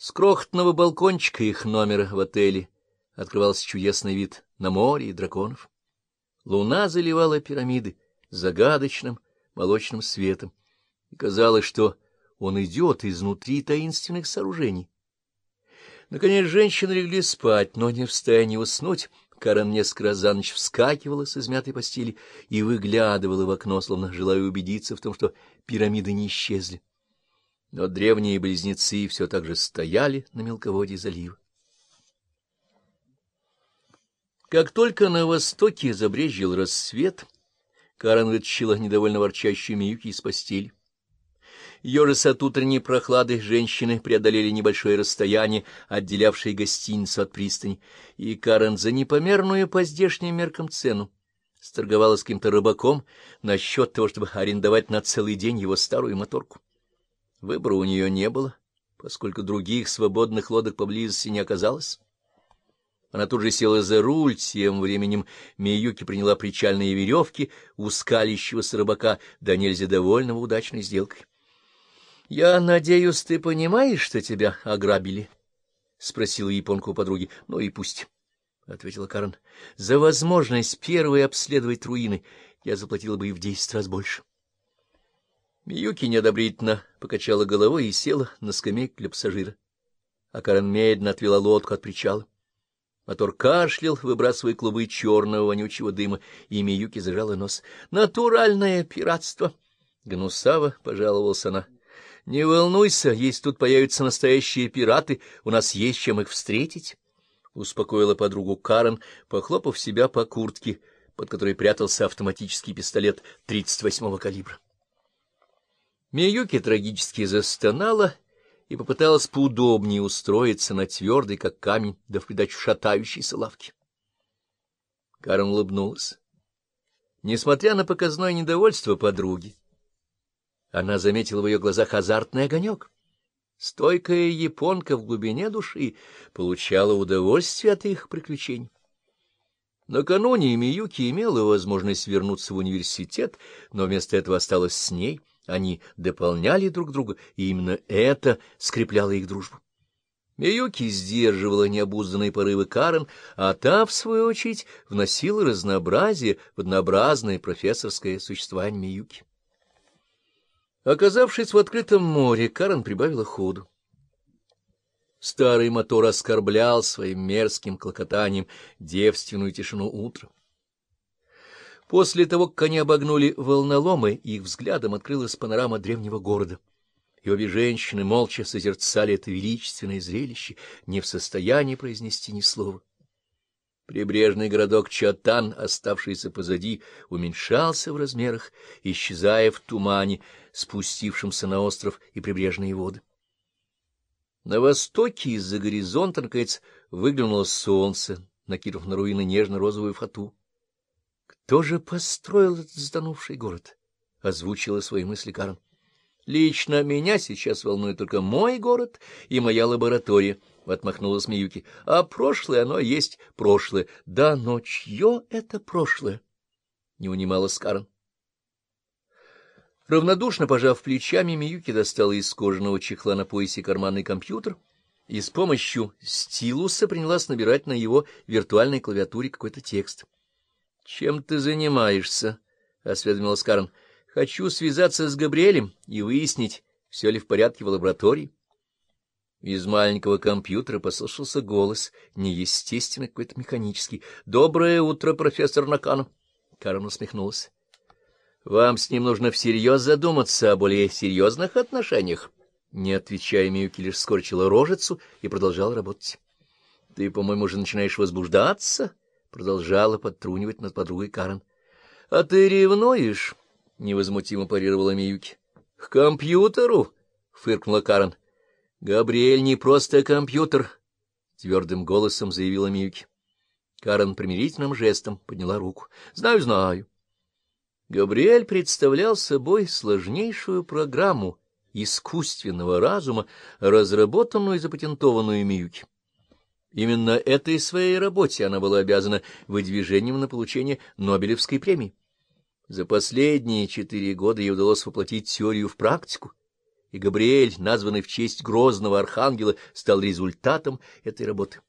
С крохотного балкончика их номера в отеле открывался чудесный вид на море и драконов. Луна заливала пирамиды загадочным молочным светом, и казалось, что он идет изнутри таинственных сооружений. Наконец женщины легли спать, но не в состоянии уснуть. Карен несколько раз за ночь вскакивала с измятой постели и выглядывала в окно, словно желая убедиться в том, что пирамиды не исчезли. Но древние близнецы все так же стояли на мелководье залива. Как только на востоке забрезжил рассвет, Карен вытащила недовольно ворчащую Миюки из постели. Ежес от утренней прохлады женщины преодолели небольшое расстояние, отделявшее гостиницу от пристани, и Карен за непомерную по здешним меркам цену сторговала с каким-то рыбаком насчет того, чтобы арендовать на целый день его старую моторку. Выбора у нее не было, поскольку других свободных лодок поблизости не оказалось. Она тут же села за руль, тем временем Миюки приняла причальные веревки у скалящегося рыбака, да нельзя довольного удачной сделкой. — Я надеюсь, ты понимаешь, что тебя ограбили? — спросила японка у подруги. — Ну и пусть, — ответила Карен. — За возможность первой обследовать руины я заплатила бы и в десять раз больше. Миюки неодобрительно покачала головой и села на скамейку для пассажира. А Карен медленно отвела лодку от причала. Мотор кашлял, выбрасывая клубы черного вонючего дыма, и Миюки зажала нос. «Натуральное пиратство!» Гнусаво пожаловался она. «Не волнуйся, если тут появятся настоящие пираты, у нас есть чем их встретить», — успокоила подругу Карен, похлопав себя по куртке, под которой прятался автоматический пистолет 38-го калибра. Миюки трагически застонала и попыталась поудобнее устроиться на твердой, как камень, да в придачу шатающейся лавке. Карен улыбнулась. Несмотря на показное недовольство подруги, она заметила в ее глазах азартный огонек. Стойкая японка в глубине души получала удовольствие от их приключений. Накануне Миюки имела возможность вернуться в университет, но вместо этого осталась с ней. Они дополняли друг друга, и именно это скрепляло их дружбу. Миюки сдерживала необузданные порывы Карен, а та, в свою очередь, вносила разнообразие в однообразное профессорское существование Миюки. Оказавшись в открытом море, Карен прибавила ходу. Старый мотор оскорблял своим мерзким клокотанием девственную тишину утра. После того, как они обогнули волноломы, их взглядом открылась панорама древнего города. И обе женщины молча созерцали это величественное зрелище, не в состоянии произнести ни слова. Прибрежный городок Чатан, оставшийся позади, уменьшался в размерах, исчезая в тумане, спустившемся на остров и прибрежные воды. На востоке из-за горизонта, наконец, выглянуло солнце, накинув на руины нежно-розовую фату. Кто же построил этот затонувший город? — озвучила свои мысли Карен. — Лично меня сейчас волнует только мой город и моя лаборатория, — отмахнулась Миюки. — А прошлое оно есть прошлое. Да, но чье это прошлое? — не унималась Карен. Равнодушно пожав плечами, Миюки достала из кожаного чехла на поясе карманный компьютер и с помощью стилуса принялась набирать на его виртуальной клавиатуре какой-то текст. — Чем ты занимаешься? — осведомилась Карен. — Хочу связаться с Габриэлем и выяснить, все ли в порядке в лаборатории. Из маленького компьютера послышался голос, неестественный, какой-то механический. — Доброе утро, профессор Накану! Карен усмехнулась. Вам с ним нужно всерьез задуматься о более серьезных отношениях. Не отвечая, Миюки лишь скорчила рожицу и продолжала работать. — Ты, по-моему, уже начинаешь возбуждаться? — продолжала подтрунивать над подругой Карен. — А ты ревнуешь? — невозмутимо парировала Миюки. — К компьютеру? — фыркнула Карен. — Габриэль не просто компьютер, — твердым голосом заявила Миюки. Карен примирительным жестом подняла руку. — Знаю, знаю. Габриэль представлял собой сложнейшую программу искусственного разума, разработанную и запатентованную Миюки. Именно этой своей работе она была обязана выдвижением на получение Нобелевской премии. За последние четыре года ей удалось воплотить теорию в практику, и Габриэль, названный в честь грозного архангела, стал результатом этой работы.